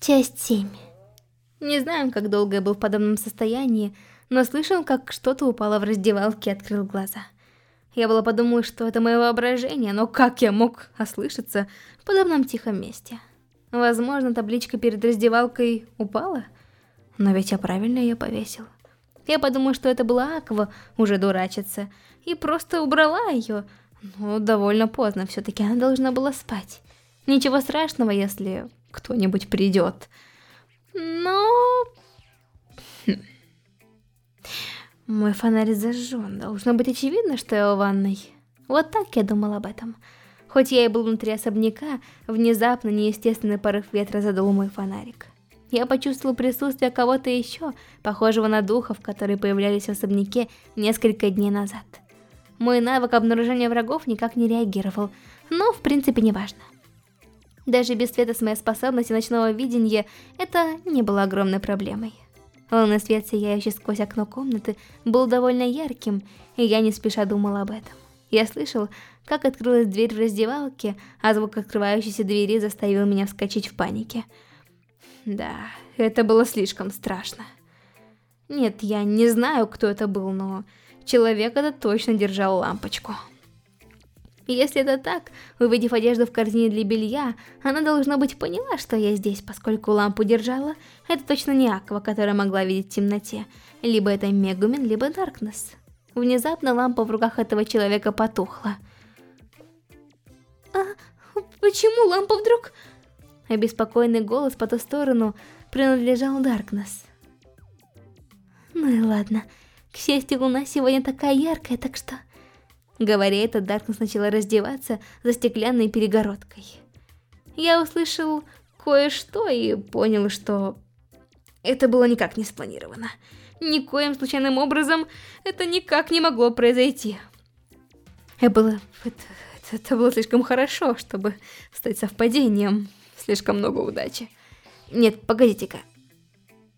Часть 7 Не знаю, как долго я был в подобном состоянии, но слышал, как что-то упало в раздевалке и открыл глаза. Я было подумала, что это мое воображение, но как я мог ослышаться в подобном тихом месте? Возможно, табличка перед раздевалкой упала? Но ведь я правильно ее повесил. Я подумала, что это была Аква, уже дурачится, и просто убрала ее. Но довольно поздно, все-таки она должна была спать. Ничего страшного, если кто-нибудь придет. Но... Хм. Мой фонарь зажжен. Должно быть очевидно, что я в ванной. Вот так я думал об этом. Хоть я и был внутри особняка, внезапно неестественный порыв ветра задул мой фонарик. Я почувствовал присутствие кого-то еще, похожего на духов, которые появлялись в особняке несколько дней назад. Мой навык обнаружения врагов никак не реагировал, но в принципе не важно. Даже без света с моей способности ночного видения это не было огромной проблемой. Лунный свет, сияющий сквозь окно комнаты, был довольно ярким, и я не спеша думал об этом. Я слышал, как открылась дверь в раздевалке, а звук открывающейся двери заставил меня вскочить в панике. Да, это было слишком страшно. Нет, я не знаю, кто это был, но человек это точно держал лампочку. Если это так, увидев одежду в корзине для белья, она, должно быть, поняла, что я здесь, поскольку лампу держала. Это точно не Аква, которая могла видеть в темноте. Либо это Мегумин, либо Даркнесс. Внезапно лампа в руках этого человека потухла. «А почему лампа вдруг...» Обеспокоенный голос по ту сторону принадлежал Даркнесс. Ну и ладно. К счастью, луна сегодня такая яркая, так что... Говоря это, Даркнесс начала раздеваться за стеклянной перегородкой. Я услышал кое-что и понял, что... Это было никак не спланировано. Никоим случайным образом это никак не могло произойти. Это было... Это, это было слишком хорошо, чтобы стать совпадением. Слишком много удачи. Нет, погодите-ка.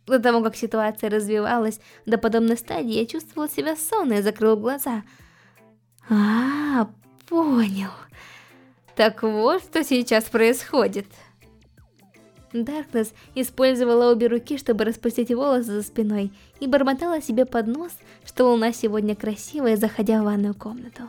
До того, как ситуация развивалась до подобной стадии, я чувствовала себя сонной и закрыла глаза. А, понял. Так вот, что сейчас происходит. Даркнесс использовала обе руки, чтобы распустить волосы за спиной, и бормотала себе под нос, что луна сегодня красивая, заходя в ванную комнату.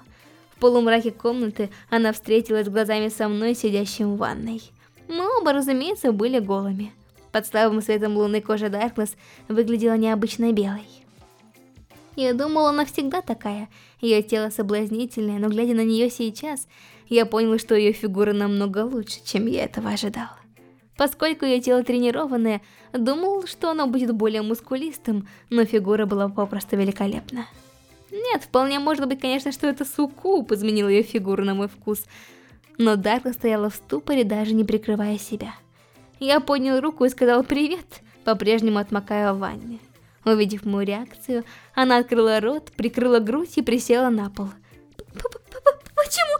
В полумраке комнаты она встретилась глазами со мной, сидящим в ванной. Мы оба, разумеется, были голыми. Под слабым светом луны кожа Даркнесс выглядела необычно белой. Я думала, она всегда такая. Ее тело соблазнительное, но глядя на нее сейчас, я поняла, что ее фигура намного лучше, чем я этого ожидала. Поскольку ее тело тренированное, думал, что оно будет более мускулистым, но фигура была попросту великолепна. Нет, вполне может быть, конечно, что это Сукуб изменил ее фигуру на мой вкус, но Дарка стояла в ступоре, даже не прикрывая себя. Я поднял руку и сказал «привет», по-прежнему отмокая в ванне. Увидев мою реакцию, она открыла рот, прикрыла грудь и присела на пол. Почему?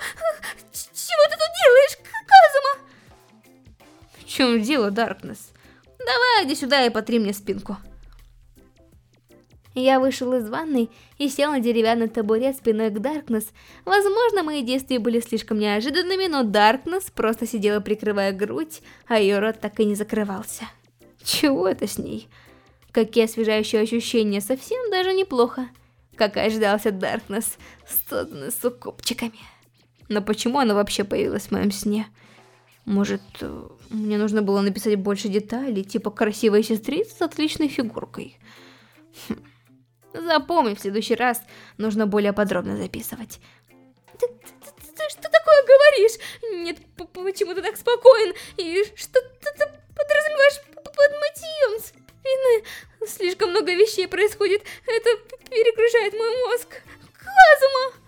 Чего ты тут делаешь, Казума? В чем дело, Даркнесс? Давай, иди сюда и потри мне спинку. Я вышел из ванной и сел на деревянный табурет спиной к Даркнесс. Возможно, мои действия были слишком неожиданными, но Даркнесс просто сидела прикрывая грудь, а ее рот так и не закрывался. Чего это с ней? Какие освежающие ощущения, совсем даже неплохо. Как и ожидался Даркнесс, созданный с укупчиками. Но почему она вообще появилась в моем сне? Может, э, мне нужно было написать больше деталей, типа красивая сестрица с отличной фигуркой. Хм. Запомни, в следующий раз нужно более подробно записывать. Ты, ты, ты, ты что такое говоришь? Нет, почему ты так спокоен? И что ты, ты подразумеваешь под мотивом? Спины. Слишком много вещей происходит. Это перегружает мой мозг. Казума!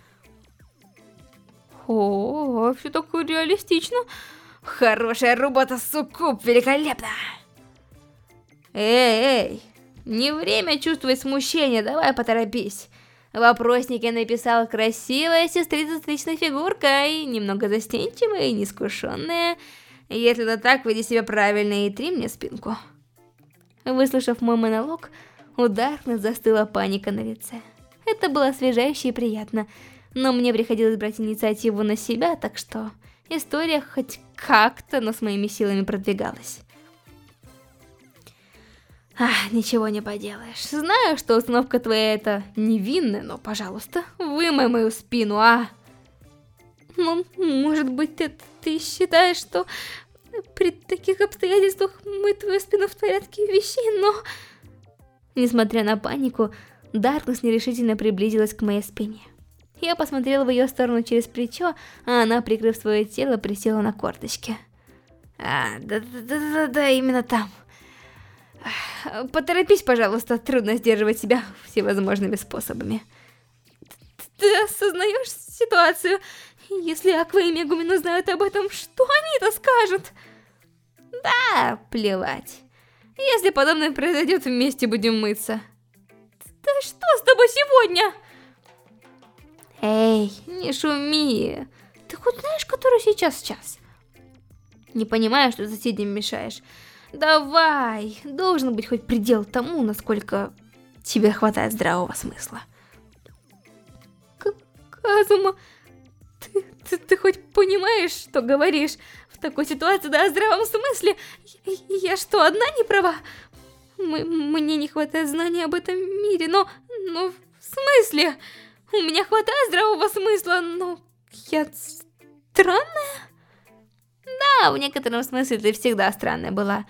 О, все такое реалистично. Хорошая работа, суккуб, великолепно. Эй, эй, не время чувствовать смущение, давай поторопись. В вопроснике написал красивая сестрица с отличной фигуркой, немного застенчивая и неискушенная. Если это так, веди себя правильно и три мне спинку. Выслушав мой монолог, у Даркнесс застыла паника на лице. Это было освежающе и приятно, но мне приходилось брать инициативу на себя, так что история хоть как-то, но с моими силами продвигалась. Ах, ничего не поделаешь. Знаю, что установка твоя это невинная, но, пожалуйста, вымой мою спину, а? Ну, может быть, ты, ты считаешь, что при таких обстоятельствах мы твою спину в порядке вещей, но... Несмотря на панику, Даркнесс нерешительно приблизилась к моей спине. Я посмотрела в ее сторону через плечо, а она, прикрыв свое тело, присела на корточки. А, да-да-да-да, именно там. Поторопись, пожалуйста, трудно сдерживать себя всевозможными способами. Ты осознаешь ситуацию? Если Аква и Мегумин узнают об этом, что они-то скажут? Да, плевать. Если подобное произойдет, вместе будем мыться. Да что с тобой сегодня? Эй, не шуми. Ты хоть знаешь, который сейчас час? Не понимаю, что соседям мешаешь. Давай, должен быть хоть предел тому, насколько тебе хватает здравого смысла. К Казума, ты, ты, ты хоть понимаешь, что говоришь? В такой ситуации, да, о здравом смысле? Я, я что, одна не права? М мне не хватает знаний об этом мире, но... но в смысле? У меня хватает здравого смысла, но... я странная? Да, в некотором смысле ты всегда странная была.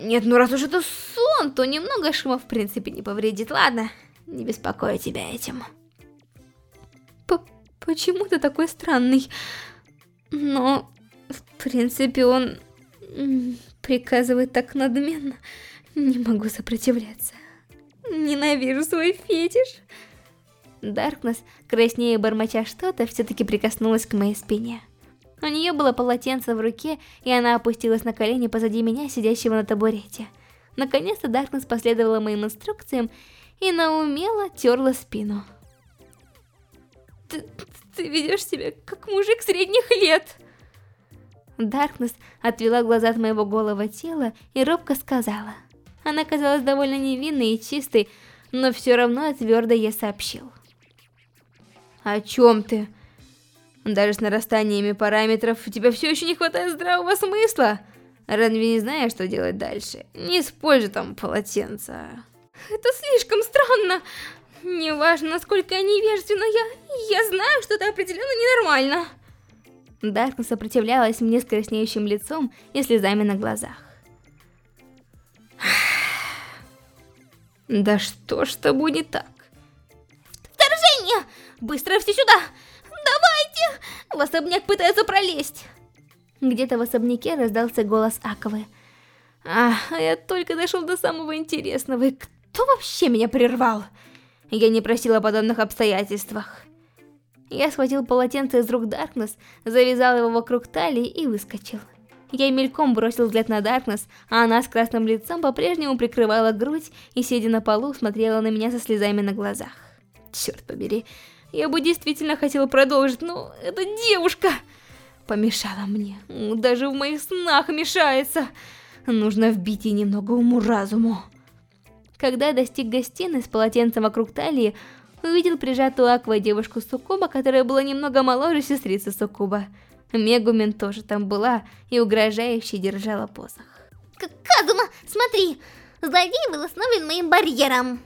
Нет, ну раз уж это сон, то немного шума в принципе не повредит. Ладно, не беспокою тебя этим. Почему ты такой странный? Но, в принципе, он приказывает так надменно. Не могу сопротивляться. Ненавижу свой фетиш. Даркнесс, краснее бормоча что-то, все-таки прикоснулась к моей спине. У нее было полотенце в руке, и она опустилась на колени позади меня, сидящего на табурете. Наконец-то Даркнесс последовала моим инструкциям и наумело терла спину. Ты, ты ведешь себя как мужик средних лет. Даркнесс отвела глаза от моего голого тела и робко сказала. Она казалась довольно невинной и чистой, но все равно твердо ей сообщил. «О чем ты?» Даже с нарастаниями параметров у тебя все еще не хватает здравого смысла. Разве не знаешь, что делать дальше? Не используй там полотенце. Это слишком странно. Неважно, насколько я невежественна, я, я знаю, что это определенно ненормально. Даркна сопротивлялась мне с краснеющим лицом и слезами на глазах. Да что ж тобой не так? Вторжение! Быстро все сюда! Давайте! В особняк пытаются пролезть. Где-то в особняке раздался голос Аковы. А, я только дошел до самого интересного. И кто вообще меня прервал? Я не просила о подобных обстоятельствах. Я схватил полотенце из рук Даркнесс, завязал его вокруг талии и выскочил. Я мельком бросил взгляд на Даркнесс, а она с красным лицом по-прежнему прикрывала грудь и, сидя на полу, смотрела на меня со слезами на глазах. Черт побери, я бы действительно хотела продолжить, но эта девушка помешала мне. Даже в моих снах мешается. Нужно вбить ей немного уму-разуму. Когда я достиг гостиной с полотенцем вокруг талии, увидел прижатую аквой девушку Сукуба, которая была немного моложе сестрицы Сукуба. Мегумен тоже там была и угрожающе держала посох. К Казума, смотри! Злодей был остановлен моим барьером.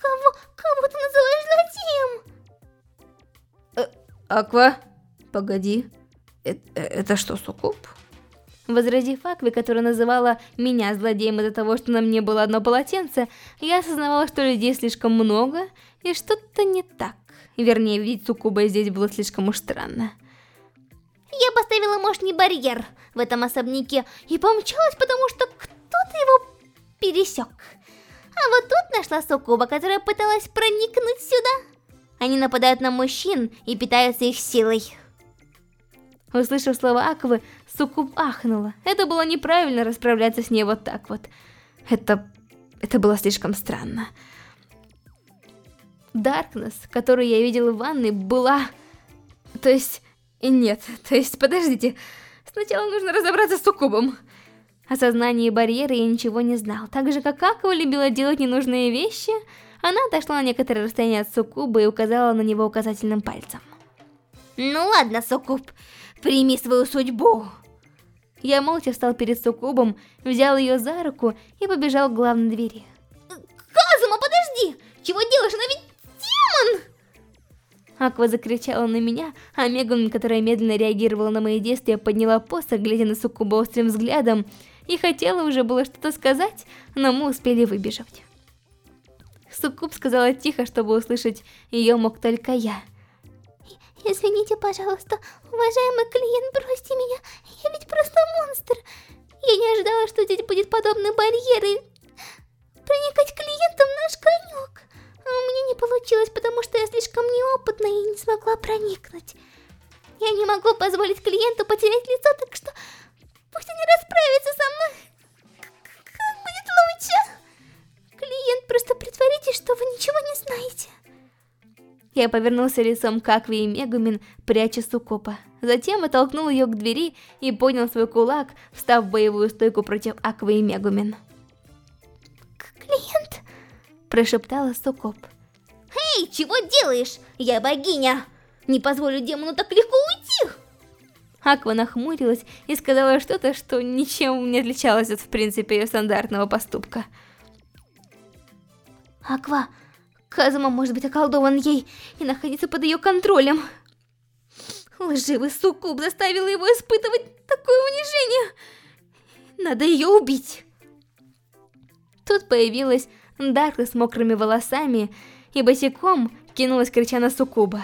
Кого, кого ты называешь злодеем? Э, Аква, погоди. Это, э, это что, Сукуб? Возразив Акве, которая называла меня злодеем из-за того, что на мне было одно полотенце, я осознавала, что людей слишком много, и что-то не так. Вернее, видеть Сукуба здесь было слишком уж странно. Я поставила мощный барьер в этом особняке и помчалась, потому что кто-то его пересек. А вот тут нашла Сукуба, которая пыталась проникнуть сюда. Они нападают на мужчин и питаются их силой. Услышав слова Аквы, Сукуб ахнула. Это было неправильно расправляться с ней вот так вот. Это... это было слишком странно. Даркнесс, которую я видела в ванной, была... То есть... Нет, то есть, подождите. Сначала нужно разобраться с Сукубом. О сознании барьера я ничего не знал. Так же, как Акова любила делать ненужные вещи, она отошла на некоторое расстояние от Сукуба и указала на него указательным пальцем. Ну ладно, Сукуб, прими свою судьбу. Я молча встал перед Сукубом, взял ее за руку и побежал к главной двери. Казума, подожди! Чего делаешь? Она ведь демон! Аква закричала на меня, а Меган, которая медленно реагировала на мои действия, подняла посох, глядя на Суккуба острым взглядом, и хотела уже было что-то сказать, но мы успели выбежать. Суккуб сказала тихо, чтобы услышать ее мог только я. «Извините, пожалуйста, уважаемый клиент, бросьте меня, я ведь просто монстр. Я не ожидала, что здесь будет подобный барьер, и проникать клиентам наш конек. А у меня не получилось, потому что я слишком неопытная и не смогла проникнуть. Я не могу позволить клиенту потерять лицо, так что пусть они расправятся со мной. Я повернулся лицом к Акве и Мегумин, пряча Сукопа. Затем оттолкнул ее к двери и поднял свой кулак, встав в боевую стойку против Аквы и Мегумин. «Клиент?» – прошептала Сукоп. «Эй, чего делаешь? Я богиня! Не позволю демону так легко уйти!» Аква нахмурилась и сказала что-то, что ничем не отличалось от, в принципе, ее стандартного поступка. «Аква, Казума может быть околдован ей и находиться под ее контролем. Лживый суккуб заставил его испытывать такое унижение. Надо ее убить. Тут появилась Дарка с мокрыми волосами и босиком кинулась крича на суккуба.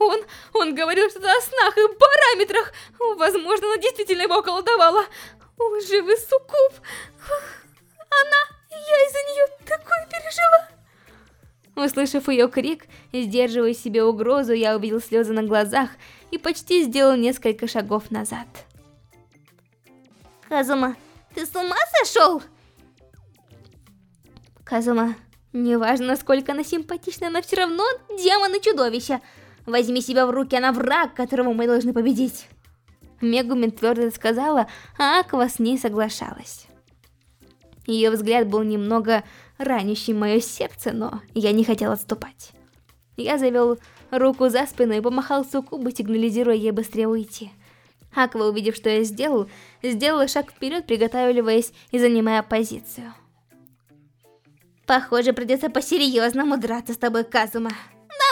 Он, он говорил что-то о снах и параметрах. Возможно, она действительно его околдовала. Лживый суккуб. Она, я из-за нее такое пережила. Услышав ее крик, сдерживая себе угрозу, я увидел слезы на глазах и почти сделал несколько шагов назад. Казума, ты с ума сошел? Казума, неважно, насколько она симпатична, она все равно демон и чудовище. Возьми себя в руки, она враг, которого мы должны победить. Мегумин твердо сказала, а Аква с ней соглашалась. Ее взгляд был немного ранящий мое сердце, но я не хотел отступать. Я завел руку за спину и помахал Сукубу, сигнализируя ей быстрее уйти. Аква, увидев, что я сделал, сделала шаг вперед, приготавливаясь и занимая позицию. Похоже, придется по-серьезному драться с тобой, Казума.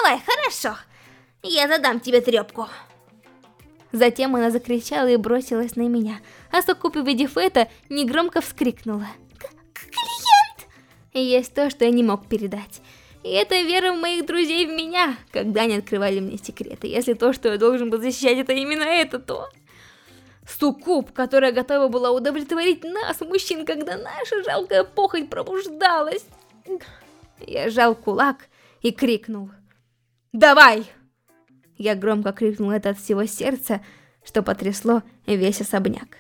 Давай, хорошо. Я задам тебе трепку. Затем она закричала и бросилась на меня, а Сукуб, увидев это, негромко вскрикнула. Есть то, что я не мог передать. И это вера моих друзей в меня, когда они открывали мне секреты. Если то, что я должен был защищать, это именно это, то... Суккуб, которая готова была удовлетворить нас, мужчин, когда наша жалкая похоть пробуждалась. Я сжал кулак и крикнул. «Давай!» Я громко крикнул это от всего сердца, что потрясло весь особняк.